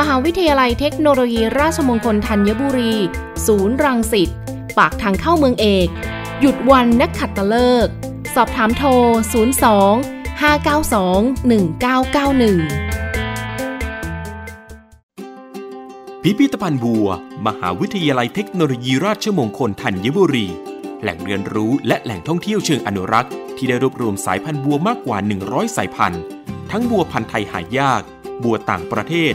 มหาวิทยาลัยเทคโนโลยีราชมงคลธัญบุรี ศูนย์รังสิต ปากทางเข้าเมืองเอก หยุดวันนักขัดตะเลิก สอบถามโทร 02 592 1991 พิพิธภัณฑ์บัว มหาวิทยาลัยเทคโนโลยีราชมงคลธัญบุรี แหล่งเรียนรู้และแหล่งท่องเที่ยวเชิงอนุรักษ์ ที่ได้รวบรวมสายพันธุ์บัวมากกว่า 100 สายพันธุ์ ทั้งบัวพันธุ์ไทยหายาก บัวต่างประเทศ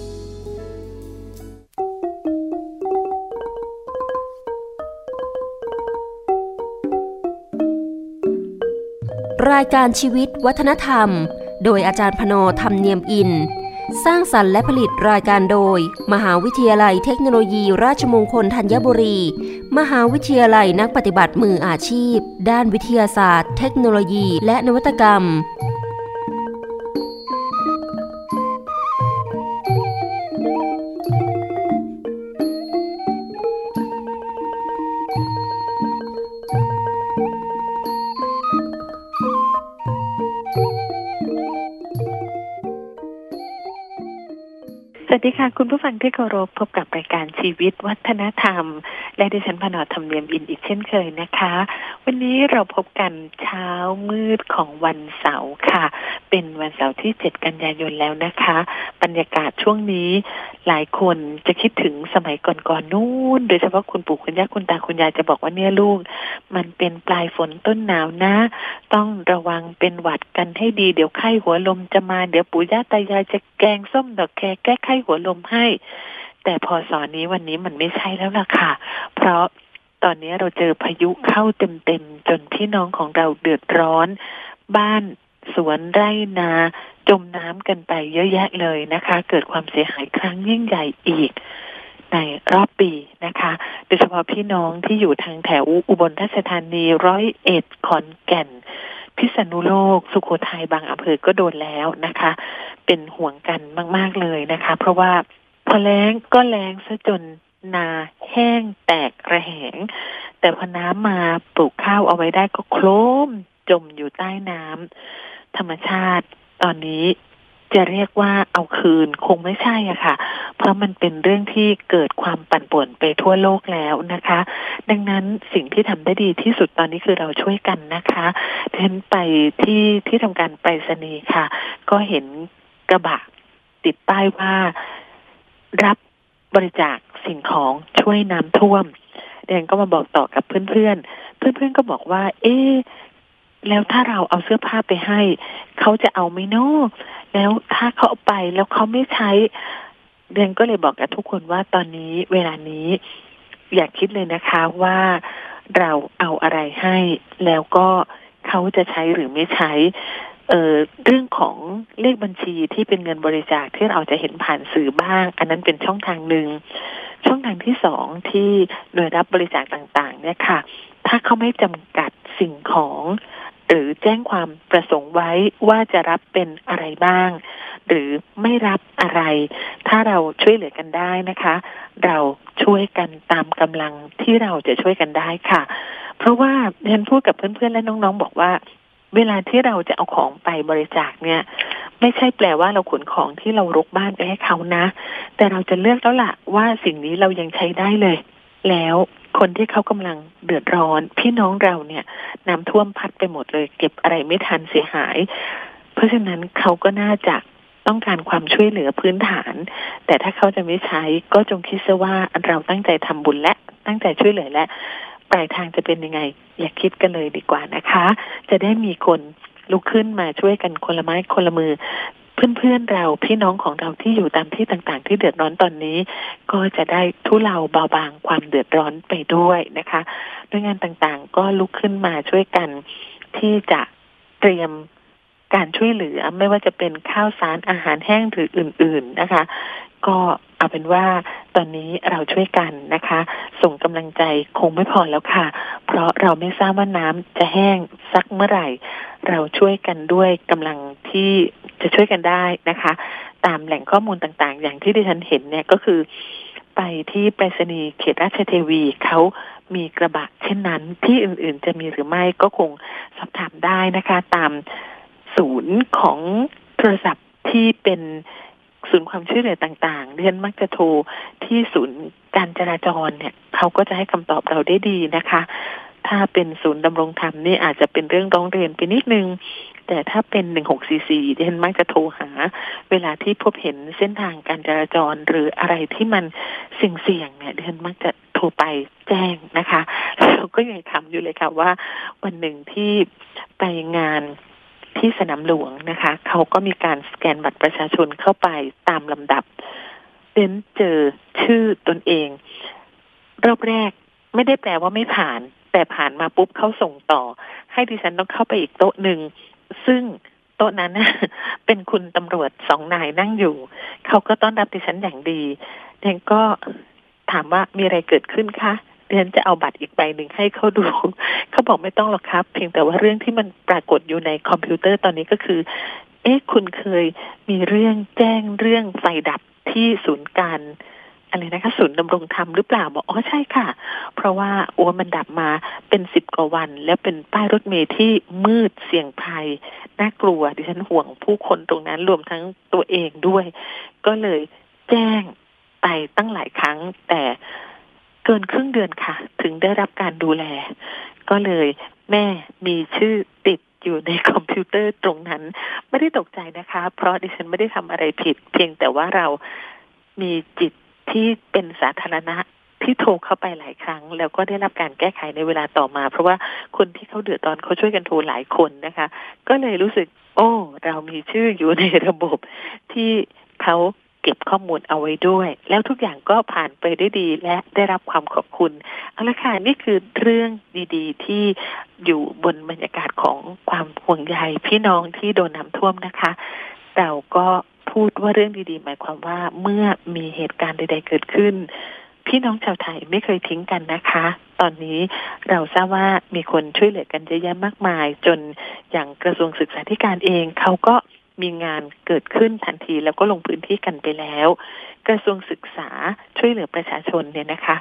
รายการชีวิตวัฒนธรรม โดยอาจารย์พนธรรมเนียมอิน สร้างสรรค์และผลิตรายการโดย มหาวิทยาลัยเทคโนโลยีราชมงคลธัญบุรี มหาวิทยาลัยนักปฏิบัติมืออาชีพ ด้านวิทยาศาสตร์ เทคโนโลยี และนวัตกรรม สวัสดีค่ะ คุณผู้ฟังที่เคารพพบกับรายการชีวิตวัฒนธรรม และดิฉันพนอธรรมเนียมอินอีกเช่นเคยนะคะ วันนี้เราพบกันเช้ามืดของวันเสาร์ค่ะ เป็นวันเสาร์ที่ 7 กันยายนแล้วนะคะ บรรยากาศช่วงนี้หลายคนจะคิดถึงสมัยก่อนๆนู่น โดยเฉพาะคุณปู่คุณย่าคุณตาคุณยายจะบอกว่าเนี่ยลูก มันเป็นปลายฝนต้นหนาวนะ ต้องระวังเป็นหวัดกันให้ดีเดี๋ยวไข้หัวลมจะมาเดี๋ยวปู่ย่าตายายจะแกงส้มดอกแคแก้ไข้หัวลมให้ แต่พอสอนนี้วันนี้มันไม่ใช่แล้วล่ะค่ะ เพราะตอนนี้เราเจอพายุเข้าเต็มๆ จนพี่น้องของเราเดือดร้อน บ้านสวนไร่นา จมน้ำกันไปเยอะแยะเลยนะคะ เกิดความเสียหายครั้งยิ่งใหญ่อีก ในรอบปีนะคะ โดยเฉพาะพี่น้องที่อยู่ทางแถวอุบลราชธานีร้อยเอ็ดขอนแก่น พิษณุโลก สุโขทัยบางอำเภอก็โดนแล้วนะคะ เป็นห่วงกันมาก ๆเลยนะคะ เพราะว่าพอแล้งก็แล้งซะจนนาแห้งแตกระแหง แต่พอน้ำมาปลูกข้าวเอาไว้ได้ก็โคลมจมอยู่ใต้น้ำธรรมชาติตอนนี้ จะเรียกว่าเอาคืนคงไม่ใช่อะค่ะ เพราะมันเป็นเรื่องที่เกิดความปั่นป่วนไปทั่วโลกแล้วนะคะ ดังนั้นสิ่งที่ทำได้ดีที่สุดตอนนี้คือเราช่วยกันนะคะเดินไปที่ที่ทำการไปรษณีย์ค่ะ ก็เห็นกระบะติดป้ายว่ารับบริจาคสิ่งของช่วยน้ำท่วมเดนก็มาบอกต่อกับเพื่อนๆ เพื่อนๆก็บอกว่า เอ๊ แล้วถ้าเราเอาเสื้อผ้าไปให้ เขาจะเอาไหมโน่แล้วถ้าเขาเอาไปแล้วเขาไม่ใช้ เดนก็เลยบอกกับทุกคนว่าตอนนี้เวลานี้ อยากคิดเลยนะคะว่าเราเอาอะไรให้ แล้วก็เขาจะใช้หรือไม่ใช้เอ่เรื่องของเลขบัญชีที่เป็นเงินบริจาคที่เราจะเห็นผ่านสื่อบ้าง อันนั้นเป็นช่องทางหนึ่งช่องทางที่สองที่หน่วยรับบริจาคต่าง ๆ เนี่ยค่ะ ถ้าเขาไม่จำกัดสิ่งของ หรือแจ้งความประสงค์ไว้ว่าจะรับเป็นอะไรบ้าง หรือไม่รับอะไร ถ้าเราช่วยเหลือกันได้นะคะ เราช่วยกันตามกำลังที่เราจะช่วยกันได้ค่ะ เพราะว่าฉันพูดกับเพื่อนๆและน้องๆ บอกว่า เวลาที่เราจะเอาของไปบริจาคเนี่ยไม่ใช่แปลว่าเราขนของที่เรารกบ้านไปให้เขานะ แต่เราจะเลือกแล้วล่ะว่าสิ่งนี้เรายังใช้ได้เลย แล้ว คนที่เขากำลังเดือดร้อน พี่น้องเราเนี่ยน้ำท่วมพัดไปหมดเลย เก็บอะไรไม่ทันเสียหาย เพราะฉะนั้นเขาก็น่าจะต้องการความช่วยเหลือพื้นฐาน แต่ถ้าเขาจะไม่ใช้ก็จงคิดซะว่าเราตั้งใจทำบุญและตั้งใจช่วยเหลือและปลายทางจะเป็นยังไง อย่าคิดกันเลยดีกว่านะคะ จะได้มีคนลุกขึ้นมาช่วยกันคนละไม้คนละมือ เพื่อนๆเราพี่น้องของเราที่อยู่ตามที่ต่างๆ ที่เดือดร้อนตอนนี้ ก็จะได้ทุเลาเบาบางความเดือดร้อนไปด้วยนะคะด้วยงานต่างๆ ก็ลุกขึ้นมาช่วยกันที่จะเตรียมการช่วยเหลือไม่ว่าจะเป็นข้าวสารอาหารแห้งหรืออื่น ๆนะคะ ก็ เอาเป็นว่าตอนนี้เราช่วยกันนะคะ ส่งกำลังใจคงไม่พอแล้วค่ะ เพราะเราไม่ทราบว่าน้ำจะแห้งสักเมื่อไหร่ เราช่วยกันด้วยกำลังที่จะช่วยกันได้นะคะ ตามแหล่งข้อมูลต่างๆ อย่างที่ดิฉันเห็นเนี่ยก็คือ ไปที่ไปรษณีย์เขตราชเทวีเขามีกระบะเช่นนั้นที่อื่นๆ จะมีหรือไม่ก็คงสอบถามได้นะคะ ตามศูนย์ของโทรศัพท์ที่เป็น ศูนย์ความช่วยเหลือต่างๆเรียนมักจะโทรที่ศูนย์การจราจรเนี่ยเขาก็จะให้คำตอบเราได้ดีนะคะ ถ้าเป็นศูนย์ดำรงธรรมนี่อาจจะเป็นเรื่องร้องเรียนไปนิดนึง แต่ถ้าเป็นหนึ่งหกสี่สี่เรียนมักจะโทรหา เวลาที่พบเห็นเส้นทางการจราจรหรืออะไรที่มันเสี่ยงๆเนี่ยเรียนมักจะโทรไปแจ้งนะคะเราก็ยังทำอยู่เลยค่ะว่า วันหนึ่งที่ไปงาน ที่สนามหลวงนะคะ เขาก็มีการสแกนบัตรประชาชนเข้าไปตามลำดับเน้นเจอชื่อตนเอง รอบแรกไม่ได้แปลว่าไม่ผ่าน แต่ผ่านมาปุ๊บเขาส่งต่อ ให้ดิฉันต้องเข้าไปอีกโต๊ะหนึ่ง ซึ่งโต๊ะนั้นเป็นคุณตำรวจสองนายนั่งอยู่ เขาก็ต้อนรับดิฉันอย่างดีเดนก็ถามว่ามีอะไรเกิดขึ้นคะ เดนจะเอาบัตรอีกใบหนึ่งให้เขาดู เขาบอกไม่ต้องหรอกครับ เพียงแต่ว่าเรื่องที่มันปรากฏอยู่ในคอมพิวเตอร์ตอนนี้ก็คือ เอ๊ะคุณเคยมีเรื่องแจ้งเรื่องไฟดับที่ศูนย์การอะไรนะคะศูนย์ดำรงธรรมหรือเปล่าบอกอ๋อใช่ค่ะ เพราะว่าโอ้มันดับมาเป็นสิบกว่าวัน แล้วเป็นป้ายรถเมล์ที่มืดเสี่ยงภัยน่ากลัว ดิฉันห่วงผู้คนตรงนั้นรวมทั้งตัวเองด้วย ก็เลยแจ้งไปตั้งหลายครั้ง แต่ เกินครึ่งเดือนค่ะ ถึงได้รับการดูแล ก็เลยแม่มีชื่อติดอยู่ในคอมพิวเตอร์ตรงนั้น ไม่ได้ตกใจนะคะ เพราะดิฉันไม่ได้ทำอะไรผิด เพียงแต่ว่าเรามีจิตที่เป็นสาธารณะที่โทรเข้าไปหลายครั้ง แล้วก็ได้รับการแก้ไขในเวลาต่อมา เพราะว่าคนที่เขาเดือดร้อนเขาช่วยกันโทรหลายคนนะคะ ก็เลยรู้สึก โอ้ เรามีชื่ออยู่ในระบบที่เขา เก็บข้อมูลเอาไว้ด้วย แล้วทุกอย่างก็ผ่านไปได้ดีและได้รับความขอบคุณเอาละค่ะนี่คือเรื่องดีๆ ที่อยู่บนบรรยากาศของความห่วงใยพี่น้องที่โดนน้ำท่วมนะคะเราก็พูดว่าเรื่องดีๆ หมายความว่าเมื่อมีเหตุการณ์ใด ๆ เกิดขึ้น พี่น้องชาวไทยไม่เคยทิ้งกันนะคะ ตอนนี้เราทราบว่ามีคนช่วยเหลือกันเยอะแยะมากมาย จนอย่างกระทรวงศึกษาธิการเองเขาก็ มีงานเกิดขึ้นทันทีแล้วก็ลงพื้นที่กันไปแล้ว กระทรวงศึกษาช่วยเหลือประชาชนเนี่ยนะคะ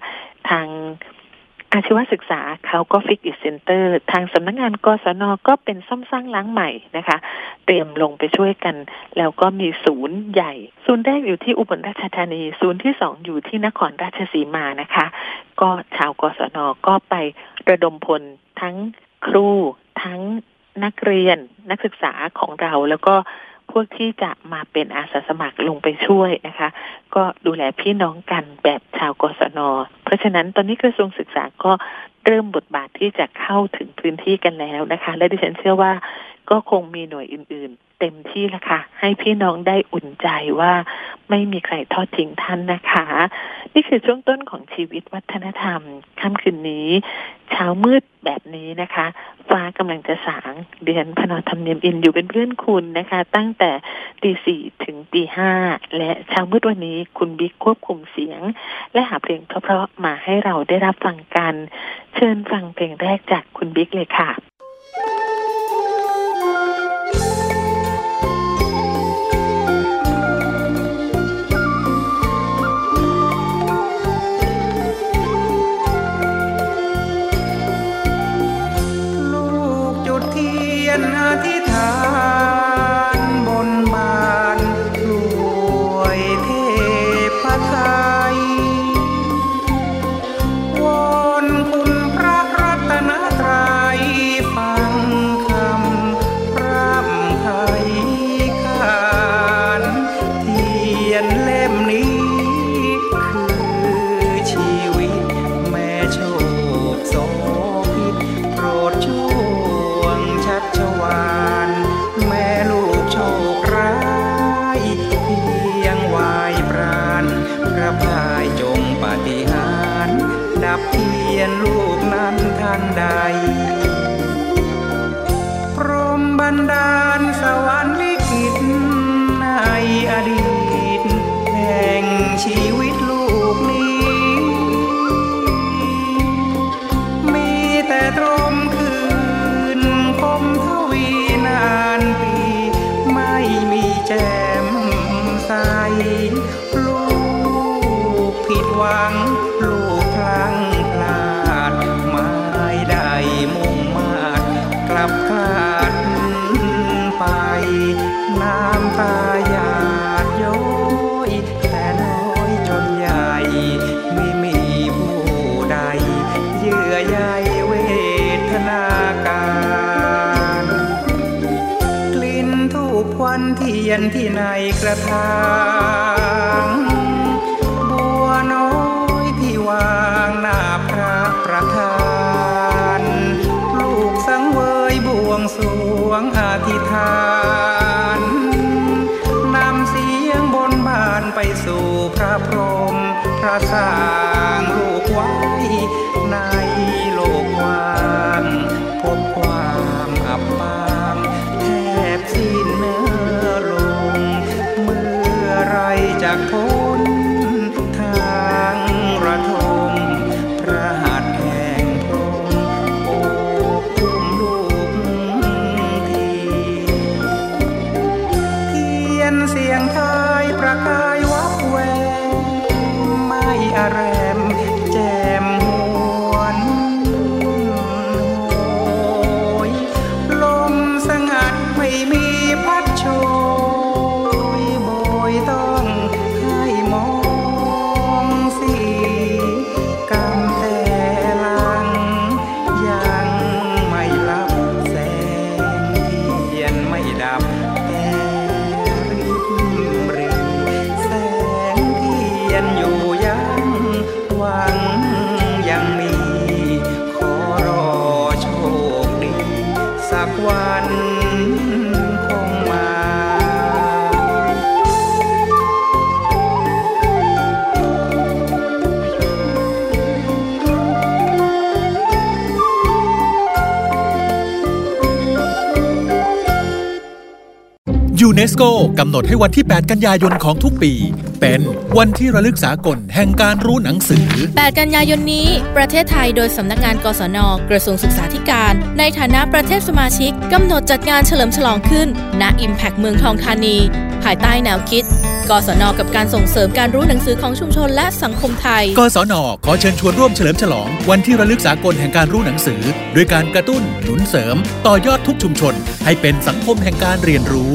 ทางอาชีวศึกษาเขาก็ Fix It Center ทางสำนักงานกศนก็เป็นซ่อมสร้างล้างใหม่นะคะ เตรียมลงไปช่วยกัน แล้วก็มีศูนย์ใหญ่ ศูนย์แรกอยู่ที่อุบลราชธานี ศูนย์ที่สองอยู่ที่นครราชสีมานะคะ ก็ชาวกศนก็ไประดมพลทั้งครูทั้งนักเรียนนักศึกษาของเราแล้วก็ พวกที่จะมาเป็นอาสาสมัครลงไปช่วยนะคะ ก็ดูแลพี่น้องกันแบบชาวกศน เพราะฉะนั้นตอนนี้กระทรวงศึกษาก็เริ่มบทบาทที่จะเข้าถึงพื้นที่กันแล้วนะคะ และดิฉันเชื่อว่าก็คงมีหน่วยอื่น เต็มที่ละค่ะ ให้พี่น้องได้อุ่นใจว่าไม่มีใครทอดทิ้งท่านนะคะ นี่คือช่วงต้นของชีวิตวัฒนธรรมค่ำคืนนี้ เช้ามืดแบบนี้นะคะ ฟ้ากำลังจะสางเดือนพนอธรรมเนียมอินอยู่เป็นเพื่อนคุณนะคะ ตั้งแต่ตีสี่ถึงตีห้าและเช้ามืดวันนี้คุณบิ๊กควบคุมเสียง และหาเพลงเพราะๆมาให้เราได้รับฟังกัน เชิญฟังเพลงแรกจากคุณบิ๊กเลยค่ะ สโกกำหนดให้วันที่ 8 กันยายนของทุกปี เป็นวันที่ระลึกสากลแห่งการรู้หนังสือ 8 กันยายนนี้ ประเทศไทยโดยสำนักงานกศน กระทรวงศึกษาธิการ ในฐานะประเทศสมาชิกกำหนดจัดงานเฉลิมฉลองขึ้นณ Impact เมืองทองธานี ภายใต้แนวคิดกศนกับการส่งเสริมการรู้หนังสือของชุมชนและสังคมไทย กศนขอเชิญชวนร่วมเฉลิมฉลอง วันที่ระลึกสากลแห่งการรู้หนังสือ โดยการกระตุ้นหนุนเสริม ต่อยอดทุกชุมชน ให้เป็นสังคมแห่งการเรียนรู้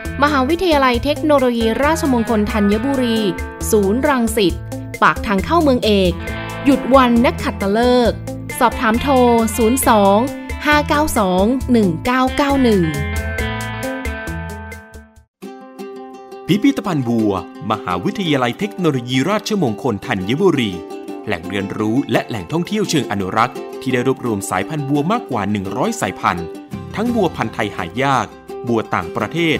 มหาวิทยาลัยเทคโนโลยีราชมงคลธัญบุรี ศูนย์รังสิต ปากทางเข้าเมืองเอก หยุดวันนักขัดตะเลิก สอบถามโทร 02 592 1991 พิพิธภัณฑ์บัว มหาวิทยาลัยเทคโนโลยีราชมงคลธัญบุรี แหล่งเรียนรู้และแหล่งท่องเที่ยวเชิงอนุรักษ์ ที่ได้รวบรวมสายพันธุ์บัวมากกว่า 100 สายพันธุ์ ทั้งบัวพันธุ์ไทยหายาก บัวต่างประเทศ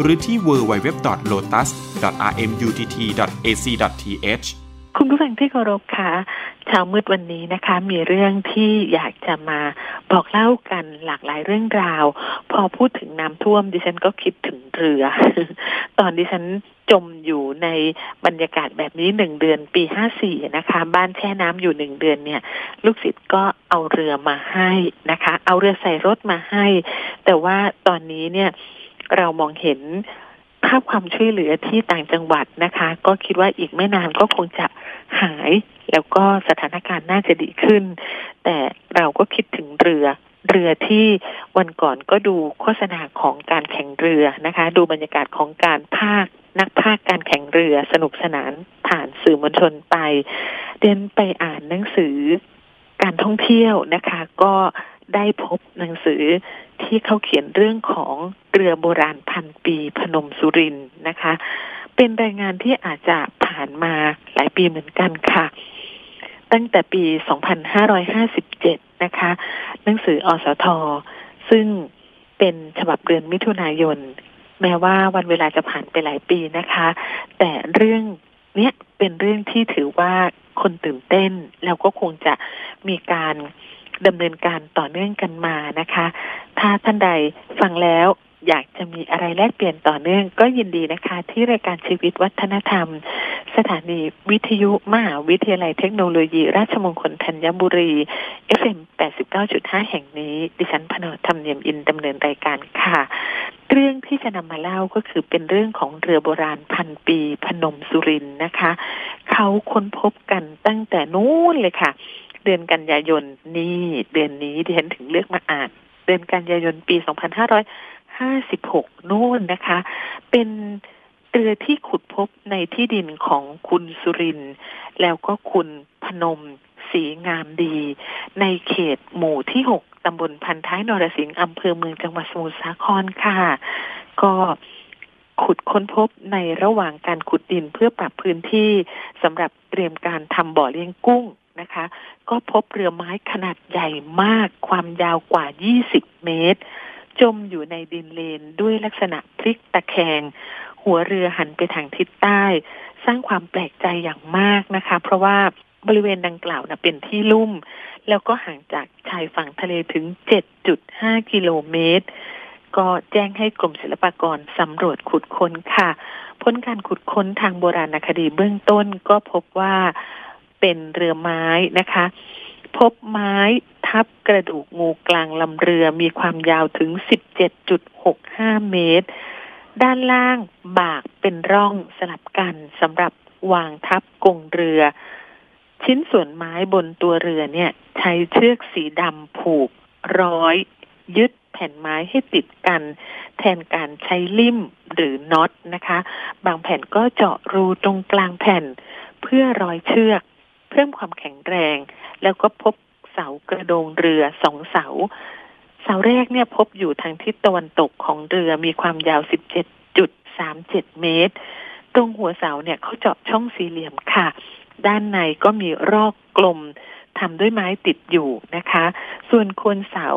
หรือที่ www.lotus.rmutt.ac.th คุณผู้ฟังที่เคารพคะเช้ามืดวันนี้นะคะ มีเรื่องที่อยากจะมาบอกเล่ากันหลากหลายเรื่องราว พอพูดถึงน้ำท่วมดิฉันก็คิดถึงเรือ ตอนดิฉันจมอยู่ในบรรยากาศแบบนี้หนึ่งเดือนปีห้าสี่นะคะ บ้านแช่น้ำอยู่หนึ่งเดือนเนี่ย ลูกศิษย์ก็เอาเรือมาให้นะคะ เอาเรือใส่รถมาให้ แต่ว่าตอนนี้เนี่ย เรามองเห็นภาพความช่วยเหลือที่ต่างจังหวัดนะคะ ก็คิดว่าอีกไม่นานก็คงจะหาย แล้วก็สถานการณ์น่าจะดีขึ้น แต่เราก็คิดถึงเรือเรือที่วันก่อนก็ดูโฆษณาของการแข่งเรือนะคะ ดูบรรยากาศของการภาคนักภาคการแข่งเรือสนุกสนานผ่านสื่อมวลชนไป เดินไปอ่านหนังสือการท่องเที่ยวนะคะ ก็ได้พบหนังสือ ที่เขาเขียนเรื่องของเรือโบราณพันปีพนมสุรินนะคะ เป็นรายงานที่อาจจะผ่านมาหลายปีเหมือนกันค่ะ ตั้งแต่ปี 2557 นะคะ หนังสืออสท ซึ่งเป็นฉบับเดือนมิถุนายน แม้ว่าวันเวลาจะผ่านไปหลายปีนะคะ แต่เรื่องเนี้ยเป็นเรื่องที่ถือว่าคนตื่นเต้น แล้วก็คงจะมีการ ดำเนินการต่อเนื่องกันมานะคะ ถ้าท่านใดฟังแล้วอยากจะมีอะไรแลกเปลี่ยนต่อเนื่องก็ยินดีนะคะ ที่รายการชีวิตวัฒนธรรม สถานีวิทยุมหาวิทยาลัยเทคโนโลยี ราชมงคลธัญบุรี FM 89.5 แห่งนี้ ดิฉันพนธรรมเนียมอินดำเนินรายการค่ะ เรื่องที่จะนำมาเล่าก็คือเป็นเรื่องของเรือโบราณพันปีพนมสุรินนะคะ เขาค้นพบกันตั้งแต่นู้นเลยค่ะ เดือนกันยายนนี่เดือนนี้ดิฉันถึงเลือกมาอ่าน เดือนกันยายนปี2556นู่นนะคะ เป็นเรือที่ขุดพบในที่ดินของคุณสุรินแล้วก็คุณพนมศรีงามดี ในเขตหมู่ที่หกตำบลพันท้ายนรสิงห์อำเภอเมืองจังหวัดสมุทรสาครค่ะ ก็ขุดค้นพบในระหว่างการขุดดินเพื่อปรับพื้นที่สำหรับเตรียมการทำบ่อเลี้ยงกุ้ง นะคะ ก็พบเรือไม้ขนาดใหญ่มากความยาวกว่า 20 เมตร จมอยู่ในดินเลนด้วยลักษณะพลิกตะแคง หัวเรือหันไปทางทิศใต้ สร้างความแปลกใจอย่างมากนะคะ เพราะว่าบริเวณดังกล่าวนะเป็นที่ลุ่ม แล้วก็ห่างจากชายฝั่งทะเลถึง 7.5 กิโลเมตร ก็แจ้งให้กรมศิลปากรสำรวจขุดค้นค่ะ พ้นการขุดค้นทางโบราณคดีเบื้องต้นก็พบว่า เป็นเรือไม้นะคะ พบไม้ทับกระดูกงูกลางลำเรือมีความยาวถึง 17.65 เมตร ด้านล่างบากเป็นร่องสลับกันสำหรับวางทับกงเรือ ชิ้นส่วนไม้บนตัวเรือเนี่ย ใช้เชือกสีดำผูกร้อย ยึดแผ่นไม้ให้ติดกัน แทนการใช้ลิ่มหรือน็อตนะคะ บางแผ่นก็เจาะรูตรงกลางแผ่น เพื่อร้อยเชือก เพิ่มความแข็งแรง แล้วก็พบเสากระโดงเรือสองเสา เสาแรกเนี่ยพบอยู่ทางทิศตะวันตกของเรือมีความยาว 17.37 เมตร ตรงหัวเสาเนี่ยเขาเจาะช่องสี่เหลี่ยมค่ะ ด้านในก็มีรอกกลมทำด้วยไม้ติดอยู่นะคะ ส่วนโคนเสา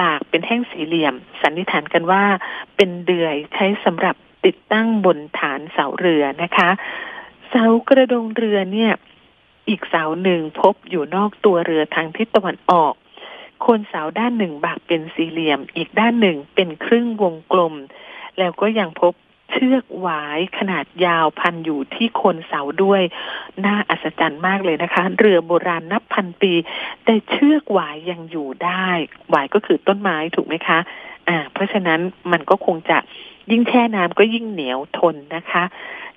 บากเป็นแท่งสี่เหลี่ยม สันนิษฐานกันว่า เป็นเดือยใช้สำหรับติดตั้งบนฐานเสาเรือนะคะ เสากระดงเรือเนี่ย อีกเสาหนึ่งพบอยู่นอกตัวเรือทางทิศตะวันออก โคนเสาด้านหนึ่งบากเป็นสี่เหลี่ยม อีกด้านหนึ่งเป็นครึ่งวงกลม แล้วก็ยังพบเชือกหวายขนาดยาวพันอยู่ที่โคนเสาด้วย น่าอัศจรรย์มากเลยนะคะ เรือโบราณนับพันปี แต่เชือกหวายยังอยู่ได้ หวายก็คือต้นไม้ถูกไหมคะ อ่า เพราะฉะนั้นมันก็คงจะยิ่งแช่น้ำก็ยิ่งเหนียวทนนะคะ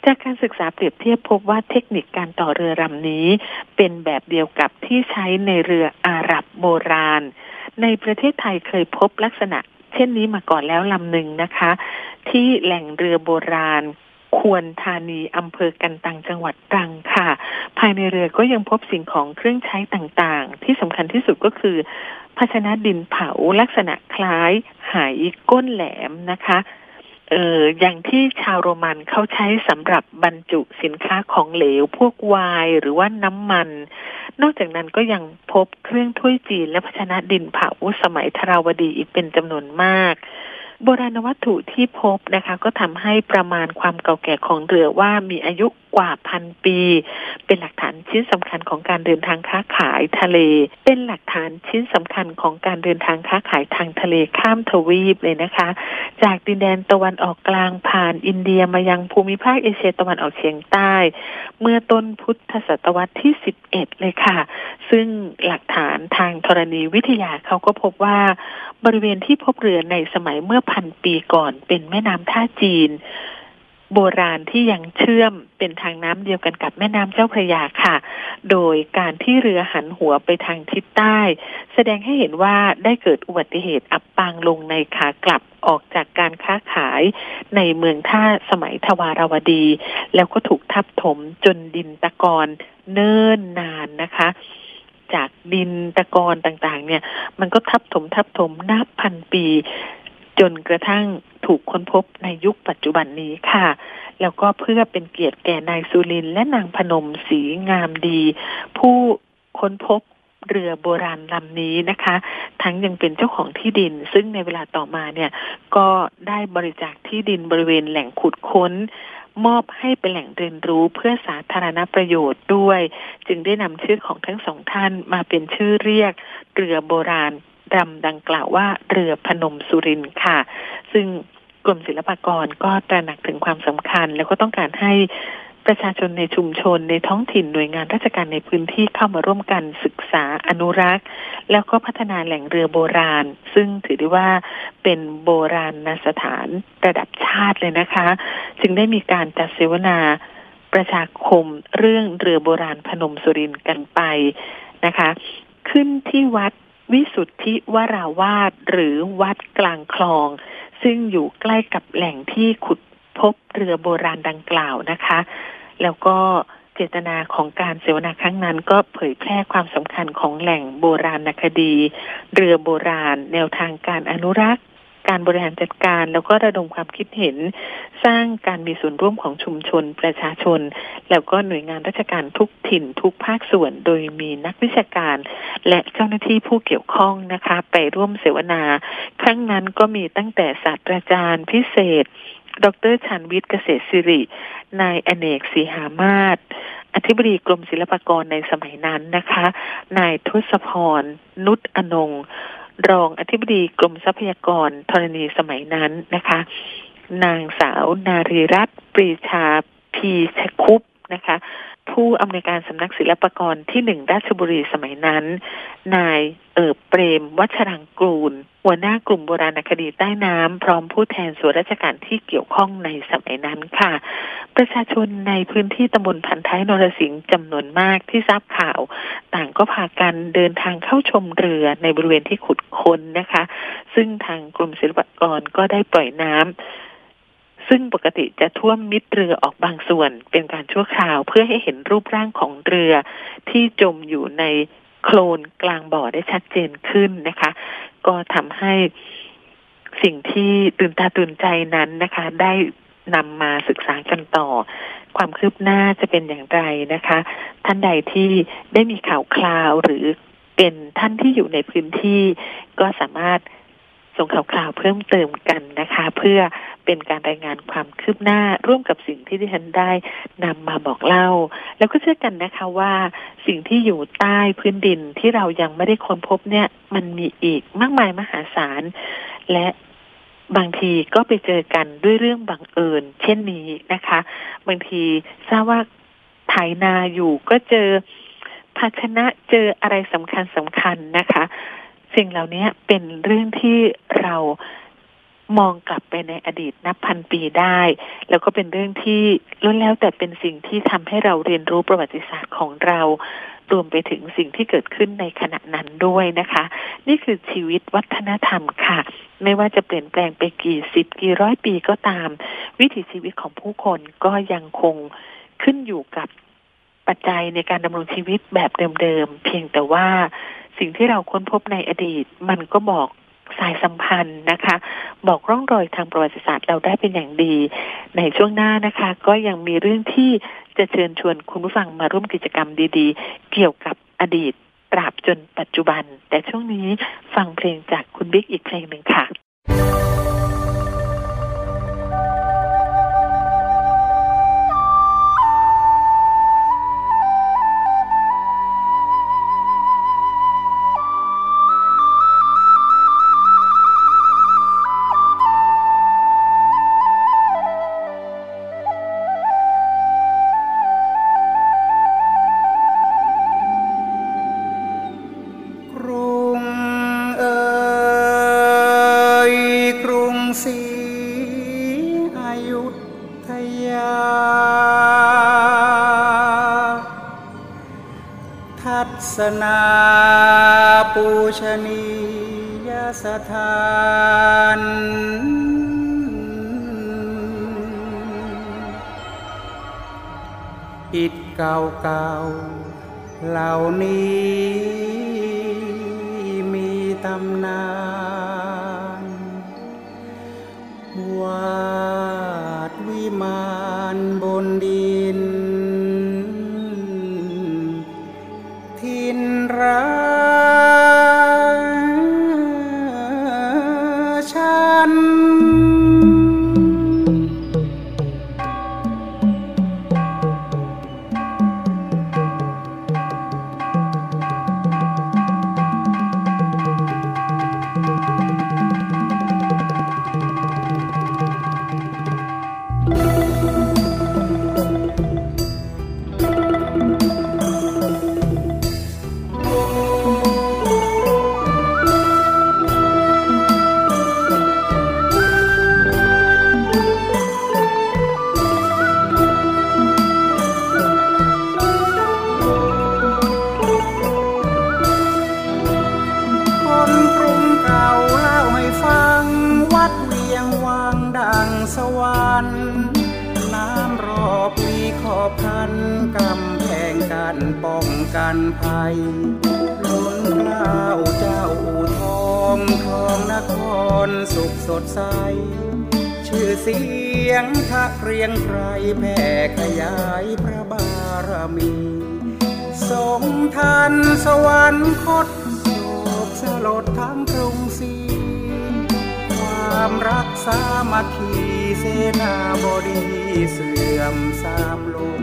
จากการศึกษาเปรียบเทียบพบว่าเทคนิคการต่อเรือลำนี้ เป็นแบบเดียวกับที่ใช้ในเรืออาหรับโบราณ ในประเทศไทยเคยพบลักษณะ เช่นนี้มาก่อนแล้วลำหนึ่งนะคะ ที่แหล่งเรือโบราณควรธานีอำเภอกันตังจังหวัดตรังค่ะ ภายในเรือก็ยังพบสิ่งของเครื่องใช้ต่างๆ ที่สำคัญที่สุดก็คือ ภาชนะดินเผาลักษณะคล้ายไหก้นแหลมนะคะ เอออย่างที่ชาวโรมันเขาใช้สำหรับบรรจุสินค้าของเหลว พวกไวน์หรือว่าน้ำมัน นอกจากนั้นก็ยังพบเครื่องถ้วยจีนและภาชนะดินเผาสมัยธราวดีอีกเป็นจำนวนมาก โบราณวัตถุที่พบนะคะ ก็ทำให้ประมาณความเก่าแก่ของเรือว่ามีอายุกว่าพันปี เป็นหลักฐานชิ้นสำคัญของการเดินทางค้าขายทะเล เป็นหลักฐานชิ้นสำคัญของการเดินทางค้าขายทางทะเลข้ามทวีปเลยนะคะ จากดินแดนตะวันออกกลางผ่านอินเดียมายังภูมิภาคเอเชียตะวันออกเฉียงใต้ เมื่อต้นพุทธศตวรรษที่ 11 เลยค่ะ ซึ่งหลักฐานทางธรณีวิทยาเขาก็พบว่าบริเวณที่พบเรือในสมัยเมื่อพันปีก่อนเป็นแม่น้ำท่าจีน โบราณที่ยังเชื่อมเป็นทางน้ำเดียวกันกับแม่น้ำเจ้าพระยาค่ะ โดยการที่เรือหันหัวไปทางทิศใต้ แสดงให้เห็นว่าได้เกิดอุบัติเหตุอับปางลงในขากลับออกจากการค้าขายในเมืองท่าสมัยทวารวดี แล้วก็ถูกทับถมจนดินตะกอนเนิ่นนานนะคะ จากดินตะกอนต่างๆ เนี่ย มันก็ทับถมทับถมนับพันปี จนกระทั่งถูกค้นพบในยุคปัจจุบันนี้ค่ะ แล้วก็เพื่อเป็นเกียรติแก่นายสุรินและนางพนมศรีงามดี ผู้ค้นพบเรือโบราณลำนี้นะคะ ทั้งยังเป็นเจ้าของที่ดิน ซึ่งในเวลาต่อมาเนี่ยก็ได้บริจาคที่ดินบริเวณแหล่งขุดค้น มอบให้เป็นแหล่งเรียนรู้เพื่อสาธารณประโยชน์ด้วย จึงได้นำชื่อของทั้งสองท่านมาเป็นชื่อเรียกเรือโบราณ ดำดังกล่าวว่าเรือพนมสุรินค่ะ ซึ่งกรมศิลปากรก็ตระหนักถึงความสำคัญ แล้วก็ต้องการให้ประชาชนในชุมชนในท้องถิ่นหน่วยงานราชการในพื้นที่เข้ามาร่วมกันศึกษาอนุรักษ์ แล้วก็พัฒนาแหล่งเรือโบราณ ซึ่งถือได้ว่าเป็นโบราณสถานระดับชาติเลยนะคะ จึงได้มีการจัดเสวนาประชาคมเรื่องเรือโบราณพนมสุรินทร์กันไปนะคะ ขึ้นที่วัด วิสุทธิวราวาสหรือวัดกลางคลอง ซึ่งอยู่ใกล้กับแหล่งที่ขุดพบเรือโบราณดังกล่าวนะคะ แล้วก็เจตนาของการเสวนาครั้งนั้นก็เผยแพร่ความสำคัญของแหล่งโบราณคดี เรือโบราณ แนวทางการอนุรักษ์ การบริหารจัดการ แล้วก็ระดมความคิดเห็น สร้างการมีส่วนร่วมของชุมชน ประชาชน แล้วก็หน่วยงานราชการทุกถิ่นทุกภาคส่วน โดยมีนักวิชาการ และเจ้าหน้าที่ผู้เกี่ยวข้องนะคะ ไปร่วมเสวนา ครั้งนั้นก็มีตั้งแต่ศาสตราจารย์พิเศษ ดรชันวิทย์เกษตรศิริ นายอเนกศรีหามาศอธิบดีกรมศิลปากรในสมัยนั้นนะคะ นายทศพร นุชอนง รองอธิบดีกรมทรัพยากรธรณีสมัยนั้นนะคะ นางสาวนารีรัตน์ปรีชาพีชคุปนะคะ ผู้อำนวยการสำนักศิลปากรที่หนึ่งราชบุรีสมัยนั้น นายเอิบเปรม วัชรังกูล หัวหน้ากลุ่มโบราณคดีใต้น้ำพร้อมผู้แทนส่วนราชการที่เกี่ยวข้องในสมัยนั้นค่ะ ประชาชนในพื้นที่ตำบลพันท้ายนรสิงห์จำนวนมากที่ทราบข่าว ต่างก็พากันเดินทางเข้าชมเรือในบริเวณที่ขุดค้นนะคะ ซึ่งทางกรมศิลปากรก็ได้ปล่อยน้ำ ซึ่งปกติจะท่วมมิดเรือออกบางส่วนเป็นการชั่วคราวเพื่อให้เห็นรูปร่างของเรือที่จมอยู่ในโคลนกลางบ่อได้ชัดเจนขึ้นนะคะ ก็ทำให้สิ่งที่ตื่นตาตื่นใจนั้นนะคะ ได้นำมาศึกษากันต่อ ความคืบหน้าจะเป็นอย่างไรนะคะ ท่านใดที่ได้มีข่าวคราวหรือเป็นท่านที่อยู่ในพื้นที่ก็สามารถส่งข่าวคราวเพิ่มเติมกันนะคะ เพื่อ เป็นการรายงานความคืบหน้าร่วมกับสิ่งที่ดิฉันได้นำมาบอกเล่า แล้วก็เชื่อกันนะคะว่าสิ่งที่อยู่ใต้พื้นดินที่เรายังไม่ได้ค้นพบเนี่ย มันมีอีกมากมายมหาศาล และบางทีก็ไปเจอกันด้วยเรื่องบังเอิญเช่นนี้นะคะ บางทีทราบว่าไถนาอยู่ก็เจอภาชนะเจออะไรสำคัญสำคัญนะคะ สิ่งเหล่านี้เป็นเรื่องที่เรา มองกลับไปในอดีตนับพันปีได้ แล้วก็เป็นเรื่องที่ล้วนแล้วแต่เป็นสิ่งที่ทำให้เราเรียนรู้ประวัติศาสตร์ของเรา รวมไปถึงสิ่งที่เกิดขึ้นในขณะนั้นด้วยนะคะ นี่คือชีวิตวัฒนธรรมค่ะ ไม่ว่าจะเปลี่ยนแปลงไปกี่สิบกี่ร้อยปีก็ตาม วิถีชีวิตของผู้คนก็ยังคงขึ้นอยู่กับปัจจัยในการดำรงชีวิตแบบเดิมๆเพียงแต่ว่าสิ่งที่เราค้นพบในอดีต มันก็บอก สายสัมพันธ์นะคะ บอกร่องรอยทางประวัติศาสตร์เราได้เป็นอย่างดี ในช่วงหน้านะคะ ก็ยังมีเรื่องที่จะเชิญชวนคุณผู้ฟังมาร่วมกิจกรรมดี ๆ เกี่ยวกับอดีตตราบจนปัจจุบัน แต่ช่วงนี้ฟังเพลงจากคุณบิ๊กอีกเพลงหนึ่งค่ะ มีต สียงทักเรียงไกรแผ่ขยายพระบารมีทรงทันสวรรคตโศกสลดทั้งกรุงศรีความรักสามัคคีเสนาบดีเสื่อมสามลง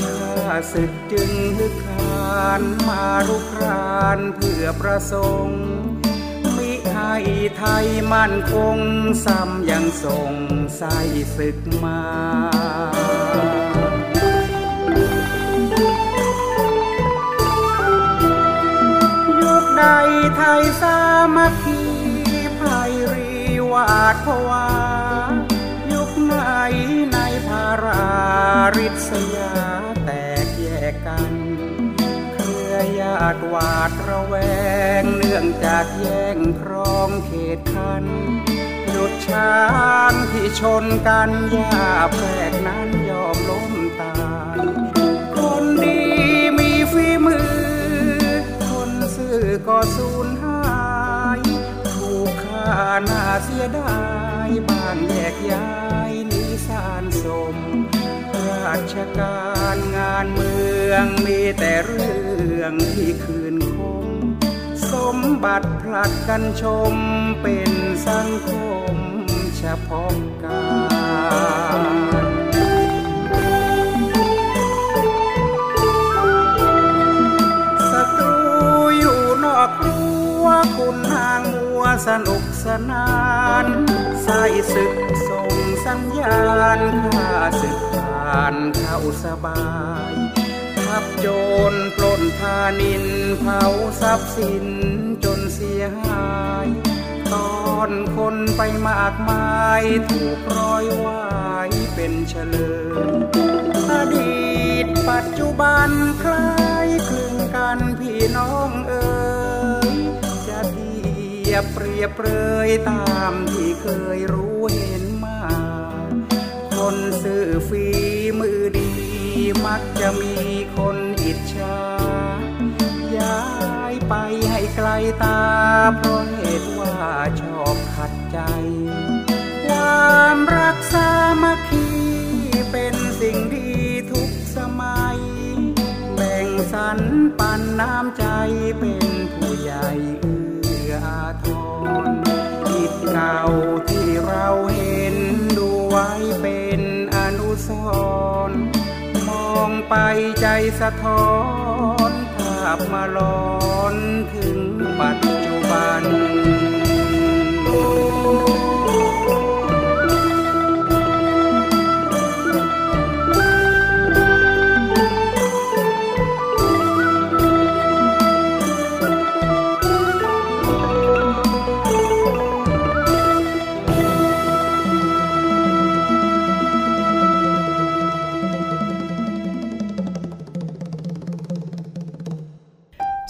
ข้าศึกจึงฮึกคานมารุกรานเพื่อประสงค์ ไทยมั่นคงซ้ำยังส่งใส่ศึกมายุคใดไทยสามัคคีภัยรีวาดภวายุคไหนในภาราริษยาแตกแยกกันาติหวาดระแวง เนื่องจากแย่งครองเขตคันหยุดช้างที่ชนกันยาแพรกนั้นยอมล้มตายคนดีมีฝีมือ คนซื่อก็สูญหายถูกฆ่าน่าเสียดายบ้านแยกย้ายนิสานสม ราชการงานเมืองมีแต่เรื่องที่คืนคม สมบัติผลัดกันชมเป็นสังคมเฉพาะการศัตรูอยู่นอกรั้ วคุณนางมัวสนุกสนานใส่ศึกส่งสัญญาณข้าศึกผ่านเข้าสบายทับโจรปล้นทานินเผาทรัพย์สินจนเสียหายตอนคนไปมากมายถูกร้อยวายเป็นเฉลยอดีตปัจจุบันคล้ายคลึงกันพี่น้องเอ๋ยจะเทีย บเปรียบเปรยตามที่เคยรู้เห็นมา คนซื่อฝีมือดี มักจะมีคนอิจฉาย้ายไปให้ไกลตา เพราะเหตุว่าชอบขัดใจ ความรักสามัคคีเป็นสิ่งดีทุกสมัย แบ่งสรรปันน้ำใจเป็นผู้ใหญ่ อื้ออาทนอิตเก่าที่เราเห็นดูไว้เป็นอนุสรณ์มองไปใจสะท้อนภาพมาลอนถึงปัจจุบัน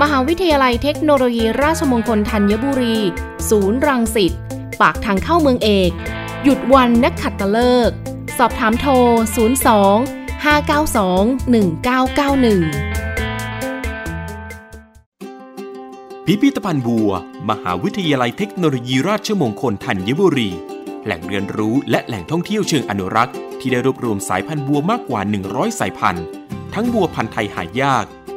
มหาวิทยาลัยเทคโนโลยีราชมงคลธัญบุรี ศูนย์รังสิต ปากทางเข้าเมืองเอก หยุดวันนักขัดตะเลิก สอบถามโทร 02 592 1991 พิพิธภัณฑ์บัว มหาวิทยาลัยเทคโนโลยีราชมงคลธัญบุรี แหล่งเรียนรู้และแหล่งท่องเที่ยวเชิงอนุรักษ์ ที่ได้รวบรวมสายพันธุ์บัวมากกว่า 100 สายพันธุ์ ทั้งบัวพันธุ์ไทยหายาก